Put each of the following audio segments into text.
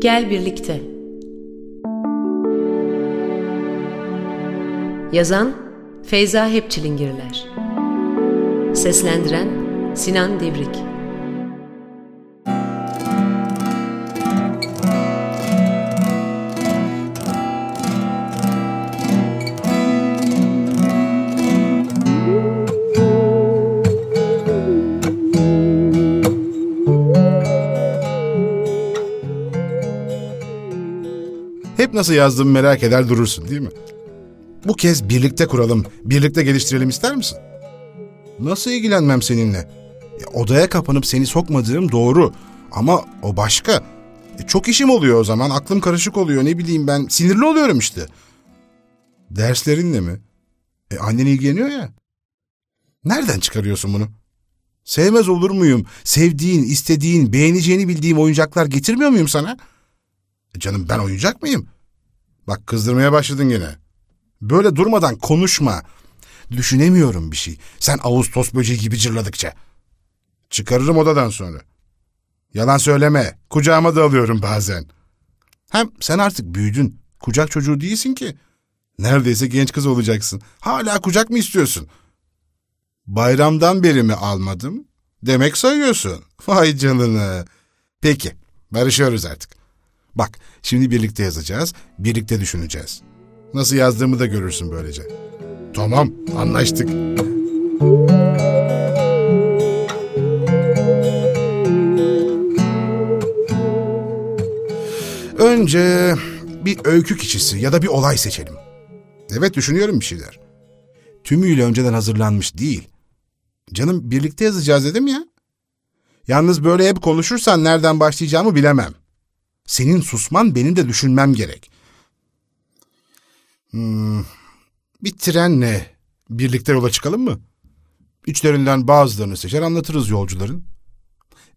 Gel birlikte. Yazan Feyza Hepçilingirler. Seslendiren Sinan Devrik. Nasıl yazdığımı merak eder durursun değil mi? Bu kez birlikte kuralım, birlikte geliştirelim ister misin? Nasıl ilgilenmem seninle? Ya, odaya kapanıp seni sokmadığım doğru. Ama o başka. E, çok işim oluyor o zaman, aklım karışık oluyor ne bileyim ben. Sinirli oluyorum işte. Derslerinle mi? E, annen ilgileniyor ya. Nereden çıkarıyorsun bunu? Sevmez olur muyum? Sevdiğin, istediğin, beğeneceğini bildiğim oyuncaklar getirmiyor muyum sana? E canım ben oyuncak mıyım? Bak kızdırmaya başladın yine. Böyle durmadan konuşma. Düşünemiyorum bir şey. Sen Ağustos böceği gibi cırladıkça. Çıkarırım odadan sonra. Yalan söyleme. Kucağıma da alıyorum bazen. Hem sen artık büyüdün. Kucak çocuğu değilsin ki. Neredeyse genç kız olacaksın. Hala kucak mı istiyorsun? Bayramdan beri mi almadım? Demek sayıyorsun. Vay canına. Peki, barışıyoruz artık. Bak, şimdi birlikte yazacağız, birlikte düşüneceğiz. Nasıl yazdığımı da görürsün böylece. Tamam, anlaştık. Önce bir öykü kişisi ya da bir olay seçelim. Evet düşünüyorum bir şeyler. Tümüyle önceden hazırlanmış değil. Canım birlikte yazacağız dedim ya. Yalnız böyle hep konuşursan nereden başlayacağımı bilemem. Senin susman benim de düşünmem gerek. Hmm, bir trenle birlikte yola çıkalım mı? İçlerinden bazılarını seçer anlatırız yolcuların.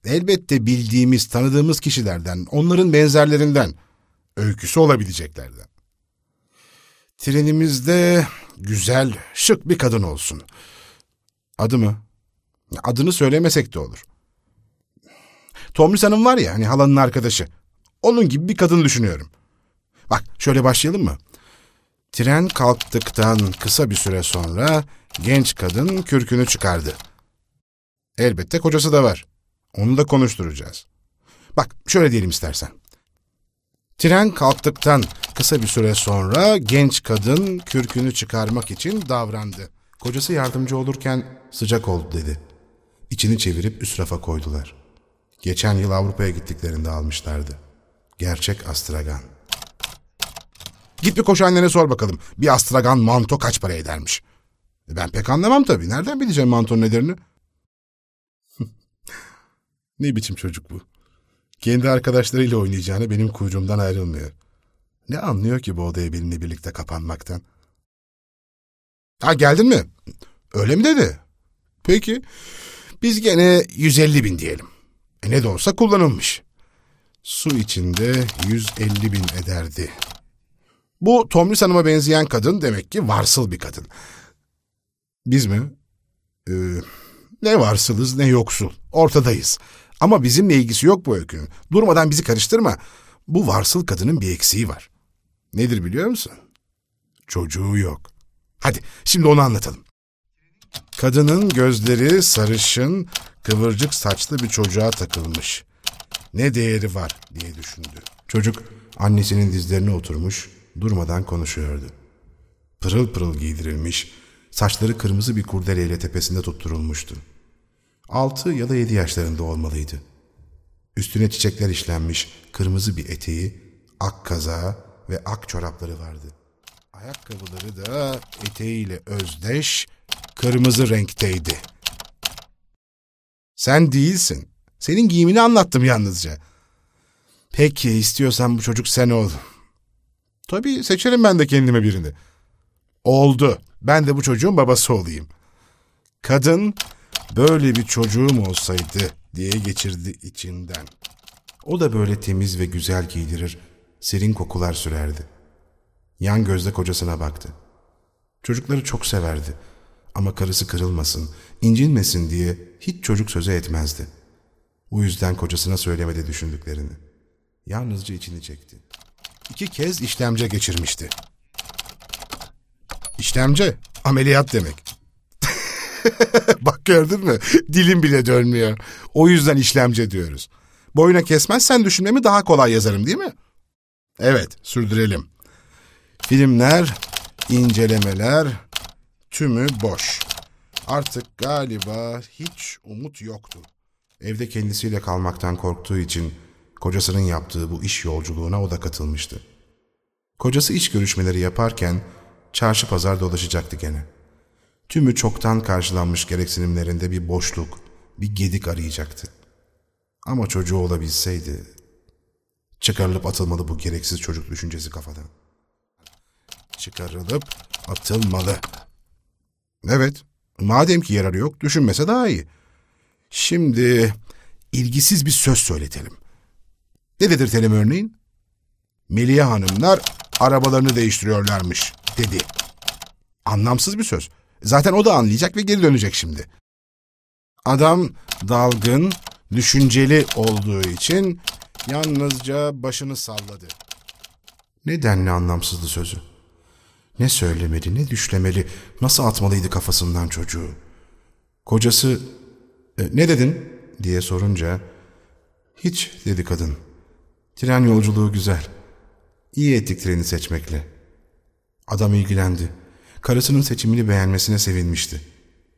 Elbette bildiğimiz, tanıdığımız kişilerden, onların benzerlerinden, öyküsü olabileceklerden. Trenimizde güzel, şık bir kadın olsun. Adı mı? Adını söylemesek de olur. Tomris Hanım var ya, hani halanın arkadaşı. Onun gibi bir kadın düşünüyorum. Bak şöyle başlayalım mı? Tren kalktıktan kısa bir süre sonra genç kadın kürkünü çıkardı. Elbette kocası da var. Onu da konuşturacağız. Bak şöyle diyelim istersen. Tren kalktıktan kısa bir süre sonra genç kadın kürkünü çıkarmak için davrandı. Kocası yardımcı olurken sıcak oldu dedi. İçini çevirip üst rafa koydular. Geçen yıl Avrupa'ya gittiklerinde almışlardı. Gerçek astragan. Git bir koşu annene sor bakalım. Bir astragan manto kaç para edermiş? E, ben pek anlamam tabii. Nereden bileceğim mantonun ederini? ne biçim çocuk bu? Kendi arkadaşlarıyla oynayacağını benim kuyruğumdan ayrılmıyor. Ne anlıyor ki bu odaya benimle birlikte kapanmaktan? Ha geldin mi? Öyle mi dedi? Peki. Biz gene 150 bin diyelim. E ne de olsa kullanılmış. Su içinde 150 bin ederdi. Bu Tomris Hanım'a benzeyen kadın demek ki varsıl bir kadın. Biz mi? Ee, ne varsılız ne yoksul. Ortadayız. Ama bizimle ilgisi yok bu öykünün. Durmadan bizi karıştırma. Bu varsıl kadının bir eksiği var. Nedir biliyor musun? Çocuğu yok. Hadi şimdi onu anlatalım. Kadının gözleri sarışın, kıvırcık saçlı bir çocuğa takılmış. Ne değeri var diye düşündü. Çocuk annesinin dizlerine oturmuş, durmadan konuşuyordu. Pırıl pırıl giydirilmiş, saçları kırmızı bir kurdeleyle tepesinde tutturulmuştu. Altı ya da yedi yaşlarında olmalıydı. Üstüne çiçekler işlenmiş kırmızı bir eteği, ak kazağı ve ak çorapları vardı. Ayakkabıları da eteğiyle özdeş, kırmızı renkteydi. Sen değilsin. Senin giyimini anlattım yalnızca. Peki istiyorsan bu çocuk sen ol. Tabii seçerim ben de kendime birini. Oldu. Ben de bu çocuğun babası olayım. Kadın böyle bir çocuğum olsaydı diye geçirdi içinden. O da böyle temiz ve güzel giydirir, serin kokular sürerdi. Yan gözle kocasına baktı. Çocukları çok severdi ama karısı kırılmasın, incinmesin diye hiç çocuk sözü etmezdi. Bu yüzden kocasına söylemedi düşündüklerini. Yalnızca içini çekti. İki kez işlemce geçirmişti. İşlemce, ameliyat demek. Bak gördün mü? Dilim bile dönmüyor. O yüzden işlemce diyoruz. Boyuna kesmezsen düşünmemi daha kolay yazarım değil mi? Evet, sürdürelim. Filmler, incelemeler, tümü boş. Artık galiba hiç umut yoktu. Evde kendisiyle kalmaktan korktuğu için kocasının yaptığı bu iş yolculuğuna o da katılmıştı. Kocası iş görüşmeleri yaparken çarşı pazar dolaşacaktı gene. Tümü çoktan karşılanmış gereksinimlerinde bir boşluk, bir gedik arayacaktı. Ama çocuğu olabilseydi, çıkarılıp atılmalı bu gereksiz çocuk düşüncesi kafadan. Çıkarılıp atılmalı. Evet, madem ki yararı yok, düşünmese daha iyi. Şimdi ilgisiz bir söz söyletelim. Ne dedirtelim örneğin? Meliye hanımlar arabalarını değiştiriyorlarmış dedi. Anlamsız bir söz. Zaten o da anlayacak ve geri dönecek şimdi. Adam dalgın, düşünceli olduğu için yalnızca başını salladı. Nedenli anlamsızdı sözü? Ne söylemeli, ne düşlemeli, nasıl atmalıydı kafasından çocuğu? Kocası, e, ne dedin diye sorunca, hiç dedi kadın. Tren yolculuğu güzel. İyi ettik treni seçmekle. Adam ilgilendi. Karısının seçimini beğenmesine sevinmişti.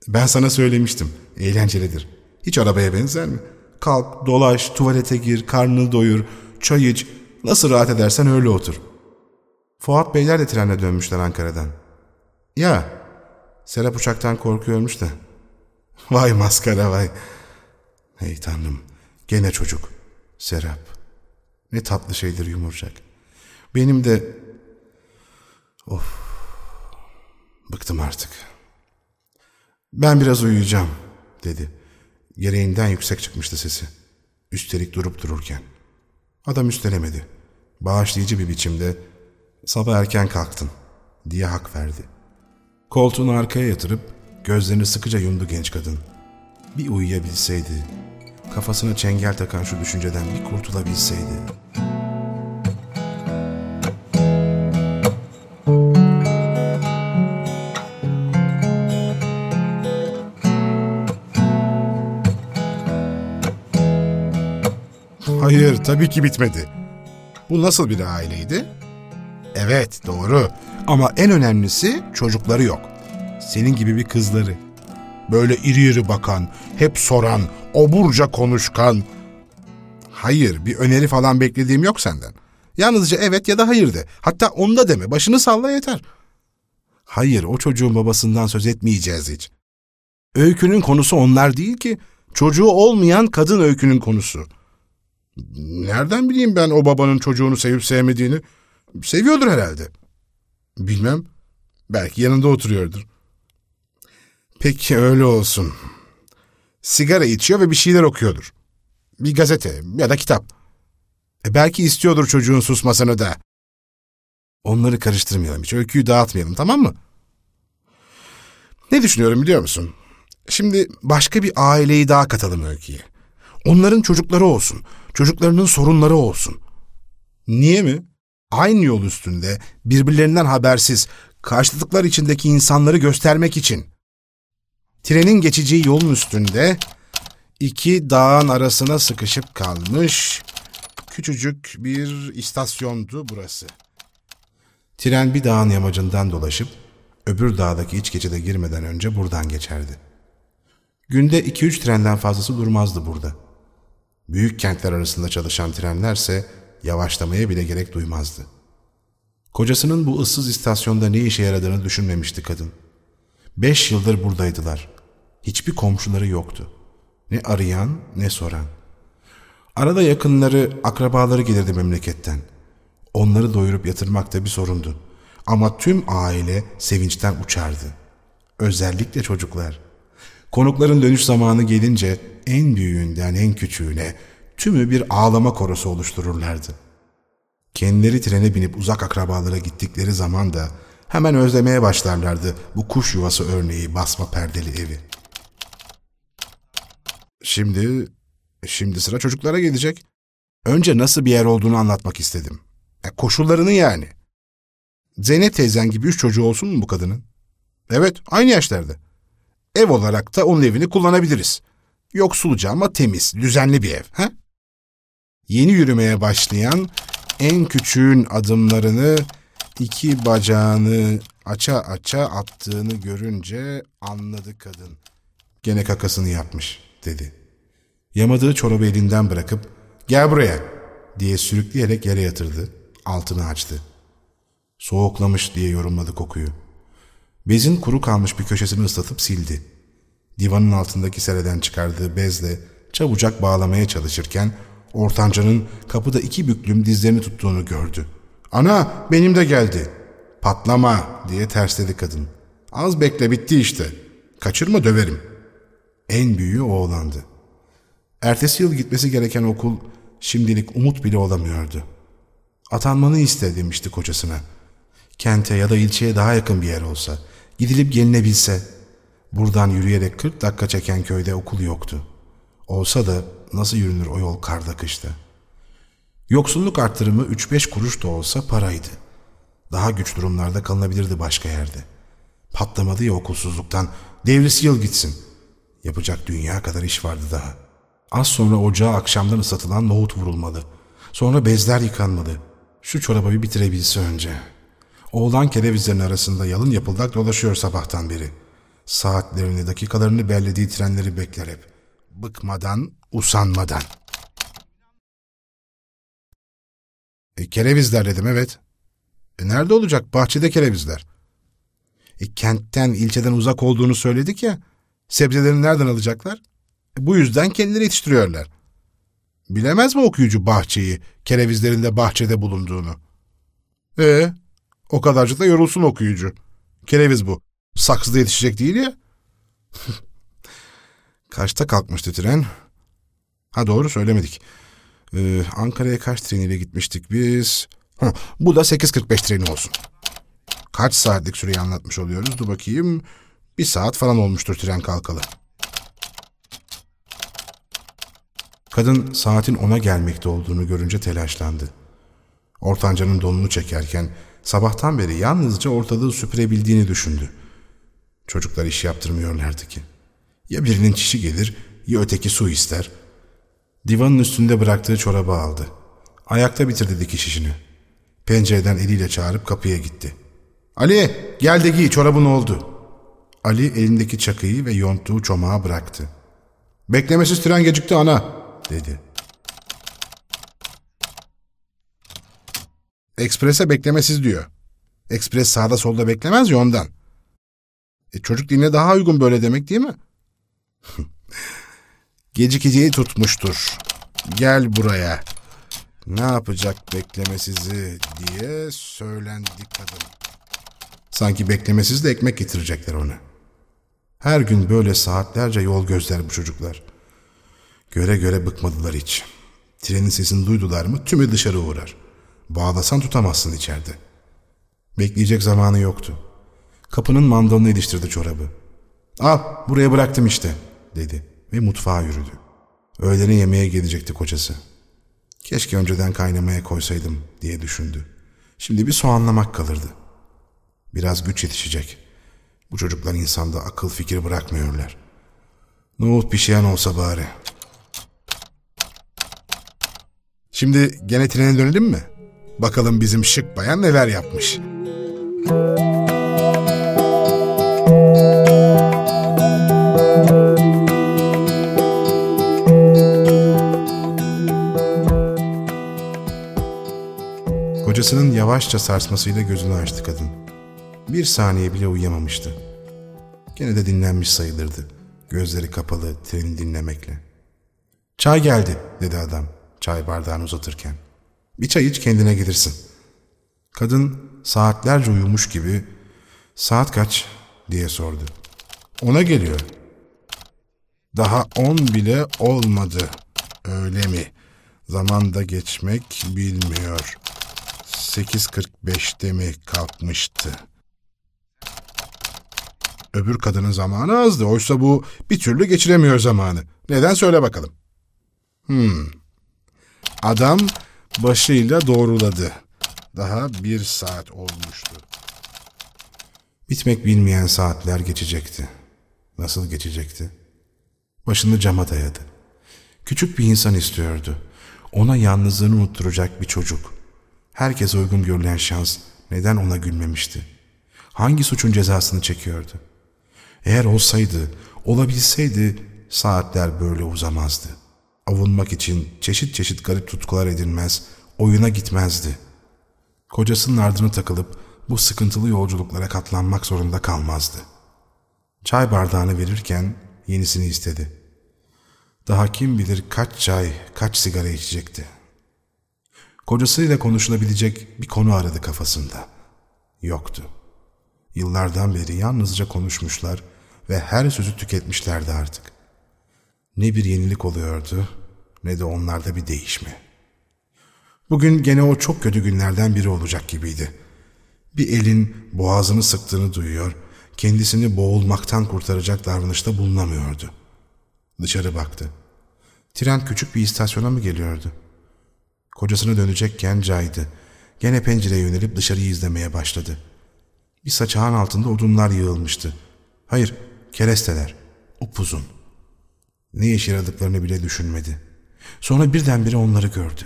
Ben sana söylemiştim. Eğlencelidir. Hiç arabaya benzer mi? Kalk, dolaş, tuvalete gir, karnını doyur, çay iç. Nasıl rahat edersen öyle otur. Fuat Beyler de trenle dönmüşler Ankara'dan. Ya, Serap uçaktan korkuyormuş da. Vay maskara vay. Hey tanrım, gene çocuk. Serap. Ne tatlı şeydir yumurcak. Benim de... Of. Bıktım artık. Ben biraz uyuyacağım, dedi. Gereğinden yüksek çıkmıştı sesi. Üstelik durup dururken. Adam üstelemedi. Bağışlayıcı bir biçimde sabah erken kalktın diye hak verdi. Koltuğunu arkaya yatırıp gözlerini sıkıca yumdu genç kadın. Bir uyuyabilseydi, kafasına çengel takan şu düşünceden bir kurtulabilseydi. Hayır, tabii ki bitmedi. Bu nasıl bir aileydi? Evet, doğru. Ama en önemlisi çocukları yok. Senin gibi bir kızları. Böyle iri iri bakan, hep soran, oburca konuşkan. Hayır, bir öneri falan beklediğim yok senden. Yalnızca evet ya da hayır de. Hatta onu da deme, başını salla yeter. Hayır, o çocuğun babasından söz etmeyeceğiz hiç. Öykünün konusu onlar değil ki. Çocuğu olmayan kadın öykünün konusu. Nereden bileyim ben o babanın çocuğunu sevip sevmediğini? Seviyordur herhalde. Bilmem. Belki yanında oturuyordur. Peki öyle olsun. Sigara içiyor ve bir şeyler okuyordur. Bir gazete ya da kitap. E belki istiyordur çocuğun susmasını da. Onları karıştırmayalım hiç. Öyküyü dağıtmayalım tamam mı? Ne düşünüyorum biliyor musun? Şimdi başka bir aileyi daha katalım öyküye. Onların çocukları olsun. Çocuklarının sorunları olsun. Niye mi? Aynı yol üstünde birbirlerinden habersiz karşılıklar içindeki insanları göstermek için. Trenin geçeceği yolun üstünde iki dağın arasına sıkışıp kalmış küçücük bir istasyondu burası. Tren bir dağın yamacından dolaşıp öbür dağdaki iç geçide girmeden önce buradan geçerdi. Günde iki üç trenden fazlası durmazdı burada. Büyük kentler arasında çalışan trenlerse yavaşlamaya bile gerek duymazdı. Kocasının bu ıssız istasyonda ne işe yaradığını düşünmemişti kadın. Beş yıldır buradaydılar. Hiçbir komşuları yoktu. Ne arayan ne soran. Arada yakınları, akrabaları gelirdi memleketten. Onları doyurup yatırmak da bir sorundu. Ama tüm aile sevinçten uçardı. Özellikle çocuklar. Konukların dönüş zamanı gelince en büyüğünden en küçüğüne tümü bir ağlama korosu oluştururlardı. Kendileri trene binip uzak akrabalara gittikleri zaman da hemen özlemeye başlarlardı bu kuş yuvası örneği basma perdeli evi. Şimdi, şimdi sıra çocuklara gelecek. Önce nasıl bir yer olduğunu anlatmak istedim. E, koşullarını yani. Zeynep teyzen gibi üç çocuğu olsun mu bu kadının? Evet, aynı yaşlarda. Ev olarak da onun evini kullanabiliriz. Yoksulca ama temiz, düzenli bir ev. He? Yeni yürümeye başlayan en küçüğün adımlarını iki bacağını aça aça attığını görünce anladı kadın. Gene kakasını yapmış dedi. Yamadığı çorabı elinden bırakıp gel buraya diye sürükleyerek yere yatırdı. Altını açtı. Soğuklamış diye yorumladı kokuyu. Bezin kuru kalmış bir köşesini ıslatıp sildi. Divanın altındaki sereden çıkardığı bezle çabucak bağlamaya çalışırken ortancanın kapıda iki büklüm dizlerini tuttuğunu gördü. ''Ana benim de geldi.'' ''Patlama!'' diye tersledi kadın. ''Az bekle bitti işte. Kaçırma döverim.'' En büyüğü oğlandı. Ertesi yıl gitmesi gereken okul şimdilik umut bile olamıyordu. Atanmanı iste demişti kocasına. Kente ya da ilçeye daha yakın bir yer olsa, gidilip gelinebilse. Buradan yürüyerek 40 dakika çeken köyde okul yoktu. Olsa da nasıl yürünür o yol karda kışta? Yoksulluk arttırımı 3-5 kuruş da olsa paraydı. Daha güç durumlarda kalınabilirdi başka yerde. Patlamadı ya okulsuzluktan, devrisi yıl gitsin. Yapacak dünya kadar iş vardı daha. Az sonra ocağa akşamdan ıslatılan nohut vurulmalı. Sonra bezler yıkanmalı. Şu çorabı bir bitirebilse önce. Oğlan kerevizlerin arasında yalın yapıldak dolaşıyor sabahtan beri. Saatlerini, dakikalarını bellediği trenleri bekler hep. Bıkmadan, usanmadan. E, kerevizler dedim evet. E, nerede olacak? Bahçede kerevizler. E, kentten, ilçeden uzak olduğunu söyledik ya. Sebzeleri nereden alacaklar? E, bu yüzden kendileri yetiştiriyorlar. Bilemez mi okuyucu bahçeyi, kerevizlerinde bahçede bulunduğunu? E o kadarcık da yorulsun okuyucu. Kereviz bu. Saksıda yetişecek değil ya. Kaçta kalkmıştı tren? Ha doğru söylemedik. Ee, Ankara'ya kaç treniyle gitmiştik biz? Ha, bu da 8.45 treni olsun. Kaç saatlik süreyi anlatmış oluyoruz? Dur bakayım. Bir saat falan olmuştur tren kalkalı. Kadın saatin ona gelmekte olduğunu görünce telaşlandı. Ortancanın donunu çekerken sabahtan beri yalnızca ortalığı süpürebildiğini düşündü. Çocuklar iş yaptırmıyorlardı ki. Ya birinin çişi gelir ya öteki su ister. Divanın üstünde bıraktığı çorabı aldı. Ayakta bitirdi dikiş işini. Pencereden eliyle çağırıp kapıya gitti. Ali gel de giy çorabın oldu. Ali elindeki çakıyı ve yonttuğu çomağı bıraktı. Beklemesiz tren gecikti ana dedi. Eksprese beklemesiz diyor. Ekspres sağda solda beklemez ya. E, çocuk diline daha uygun böyle demek değil mi? Gecikeceği tutmuştur. Gel buraya. Ne yapacak beklemesizi diye söylendi kadın. Sanki beklemesiz de ekmek getirecekler ona. Her gün böyle saatlerce yol gözler bu çocuklar. Göre göre bıkmadılar hiç. Trenin sesini duydular mı tümü dışarı uğrar. Bağlasan tutamazsın içeride. Bekleyecek zamanı yoktu. Kapının mandalını iliştirdi çorabı. Al buraya bıraktım işte dedi ve mutfağa yürüdü. Öğlene yemeğe gelecekti kocası. Keşke önceden kaynamaya koysaydım diye düşündü. Şimdi bir soğanlamak kalırdı. Biraz güç yetişecek. Bu çocuklar insanda akıl fikir bırakmıyorlar. Nohut pişiyen olsa bari. Şimdi gene trene dönelim mi? Bakalım bizim şık bayan neler yapmış. Kocasının yavaşça sarsmasıyla gözünü açtı kadın. Bir saniye bile uyuyamamıştı. Gene de dinlenmiş sayılırdı. Gözleri kapalı, treni dinlemekle. Çay geldi, dedi adam çay bardağını uzatırken. Bir çay iç kendine gelirsin. Kadın saatlerce uyumuş gibi saat kaç diye sordu. Ona geliyor. Daha on bile olmadı. Öyle mi? Zamanda geçmek bilmiyor. 8.45'te mi kalkmıştı? Öbür kadının zamanı azdı. Oysa bu bir türlü geçiremiyor zamanı. Neden söyle bakalım. Hmm. Adam başıyla doğruladı. Daha bir saat olmuştu. Bitmek bilmeyen saatler geçecekti. Nasıl geçecekti? Başını cama dayadı. Küçük bir insan istiyordu. Ona yalnızlığını unutturacak bir çocuk. Herkes uygun görülen şans neden ona gülmemişti? Hangi suçun cezasını çekiyordu? Eğer olsaydı, olabilseydi saatler böyle uzamazdı. Avunmak için çeşit çeşit garip tutkular edinmez, oyuna gitmezdi. Kocasının ardını takılıp bu sıkıntılı yolculuklara katlanmak zorunda kalmazdı. Çay bardağını verirken yenisini istedi. Daha kim bilir kaç çay, kaç sigara içecekti. Kocasıyla konuşulabilecek bir konu aradı kafasında. Yoktu. Yıllardan beri yalnızca konuşmuşlar ve her sözü tüketmişlerdi artık. Ne bir yenilik oluyordu ne de onlarda bir değişme. Bugün gene o çok kötü günlerden biri olacak gibiydi. Bir elin boğazını sıktığını duyuyor, kendisini boğulmaktan kurtaracak davranışta bulunamıyordu. Dışarı baktı. Tren küçük bir istasyona mı geliyordu? Kocasına dönecekken caydı. Gene pencereye yönelip dışarıyı izlemeye başladı. Bir saçağın altında odunlar yığılmıştı. Hayır, keresteler. Upuzun. Ne işe yaradıklarını bile düşünmedi. Sonra birdenbire onları gördü.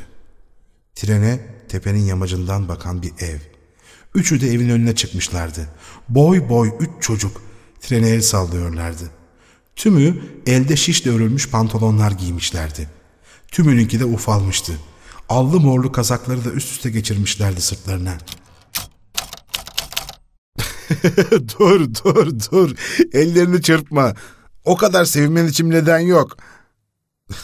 Trene tepenin yamacından bakan bir ev. Üçü de evin önüne çıkmışlardı. Boy boy üç çocuk trene el sallıyorlardı. Tümü elde şişle örülmüş pantolonlar giymişlerdi. Tümününki de ufalmıştı. Allı morlu kazakları da üst üste geçirmişlerdi sırtlarına. dur dur dur. Ellerini çırpma. O kadar sevinmen için neden yok.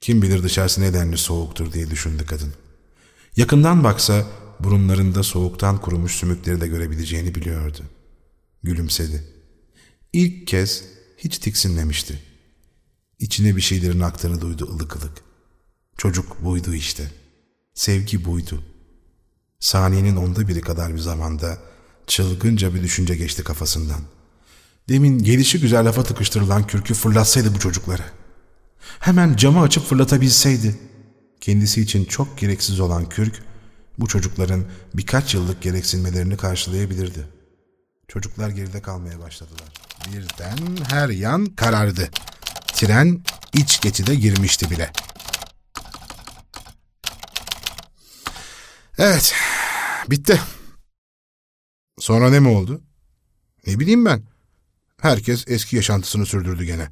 Kim bilir dışarısı nedenli soğuktur diye düşündü kadın. Yakından baksa burunlarında soğuktan kurumuş sümükleri de görebileceğini biliyordu. Gülümsedi. İlk kez hiç tiksinmemişti. İçine bir şeylerin aktığını duydu ılık ılık. Çocuk buydu işte. Sevgi buydu. Saniyenin onda biri kadar bir zamanda çılgınca bir düşünce geçti kafasından. Demin gelişi güzel lafa tıkıştırılan kürkü fırlatsaydı bu çocukları. Hemen camı açıp fırlatabilseydi. Kendisi için çok gereksiz olan kürk, bu çocukların birkaç yıllık gereksinmelerini karşılayabilirdi. Çocuklar geride kalmaya başladılar. Birden her yan karardı. Tren iç geçide girmişti bile. Evet, bitti. Sonra ne mi oldu? Ne bileyim ben. Herkes eski yaşantısını sürdürdü gene.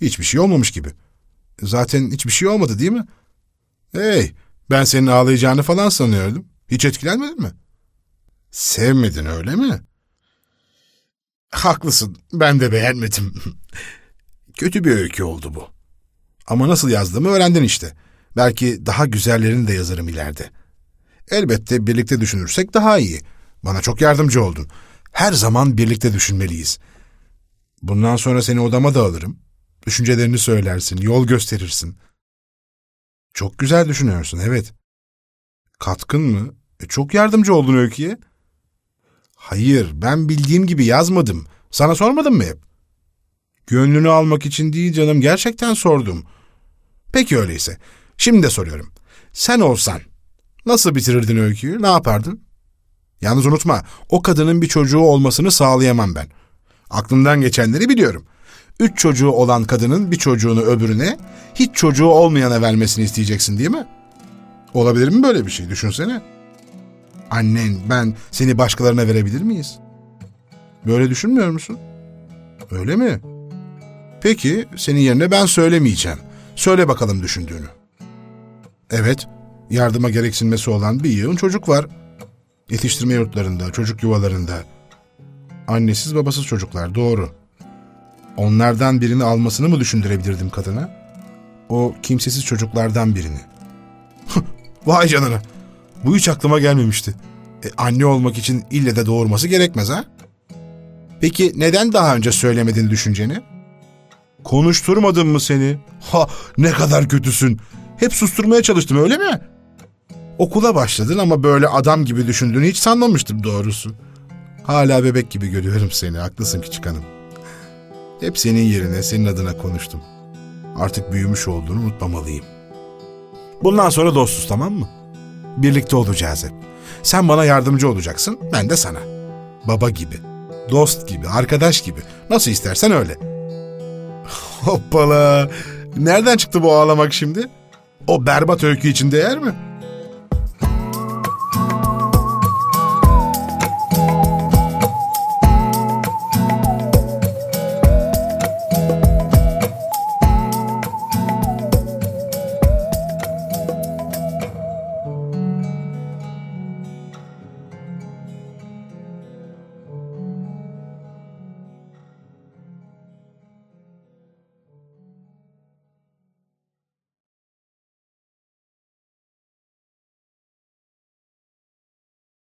Hiçbir şey olmamış gibi. Zaten hiçbir şey olmadı değil mi? Hey, ben senin ağlayacağını falan sanıyordum. Hiç etkilenmedin mi? Sevmedin öyle mi? Haklısın, ben de beğenmedim. Kötü bir öykü oldu bu. Ama nasıl yazdığımı öğrendin işte. Belki daha güzellerini de yazarım ileride. Elbette birlikte düşünürsek daha iyi. Bana çok yardımcı oldun. Her zaman birlikte düşünmeliyiz. Bundan sonra seni odama da alırım. Düşüncelerini söylersin, yol gösterirsin. Çok güzel düşünüyorsun, evet. Katkın mı? E, çok yardımcı oldun Öykü'ye. Hayır, ben bildiğim gibi yazmadım. Sana sormadım mı hep? Gönlünü almak için değil canım, gerçekten sordum. Peki öyleyse. Şimdi de soruyorum. Sen olsan nasıl bitirirdin öyküyü, ne yapardın? Yalnız unutma, o kadının bir çocuğu olmasını sağlayamam ben. Aklımdan geçenleri biliyorum. Üç çocuğu olan kadının bir çocuğunu öbürüne, hiç çocuğu olmayana vermesini isteyeceksin değil mi? Olabilir mi böyle bir şey? Düşünsene. Annen, ben seni başkalarına verebilir miyiz? Böyle düşünmüyor musun? Öyle mi? Peki, senin yerine ben söylemeyeceğim. Söyle bakalım düşündüğünü. Evet, yardıma gereksinmesi olan bir yığın çocuk var. Yetiştirme yurtlarında, çocuk yuvalarında. Annesiz babasız çocuklar, doğru. Onlardan birini almasını mı düşündürebilirdim kadına? O kimsesiz çocuklardan birini. Vay canına. Bu hiç aklıma gelmemişti. E, anne olmak için ille de doğurması gerekmez ha? Peki neden daha önce söylemedin düşünceni? Konuşturmadım mı seni? Ha ne kadar kötüsün. Hep susturmaya çalıştım öyle mi? Okula başladın ama böyle adam gibi düşündüğünü hiç sanmamıştım doğrusu. Hala bebek gibi görüyorum seni. Haklısın küçük hanım. Hep senin yerine, senin adına konuştum. Artık büyümüş olduğunu unutmamalıyım. Bundan sonra dostuz tamam mı? Birlikte olacağız hep. Sen bana yardımcı olacaksın, ben de sana. Baba gibi, dost gibi, arkadaş gibi. Nasıl istersen öyle. Hoppala. Nereden çıktı bu ağlamak şimdi? O berbat öykü için değer mi?